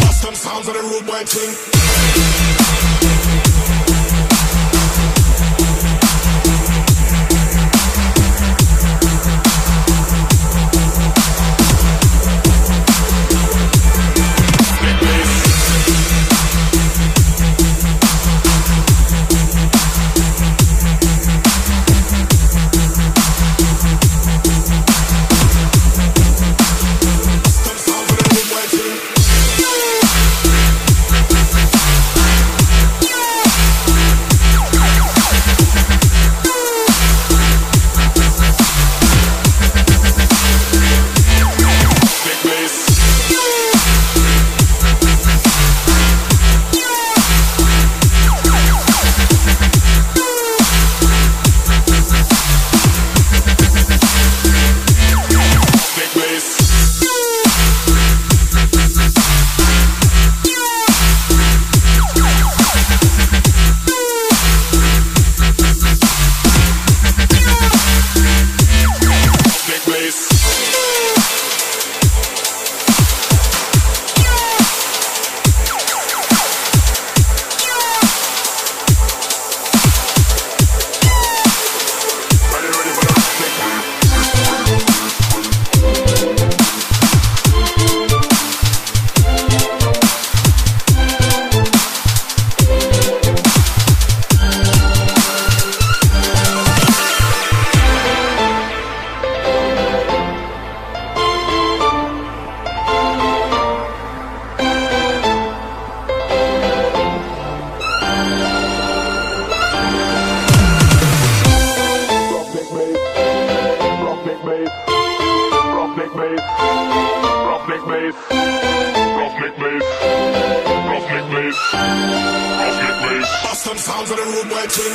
Custom sounds of the road boy thing. Roughneck bass. Boston sounds of the room working.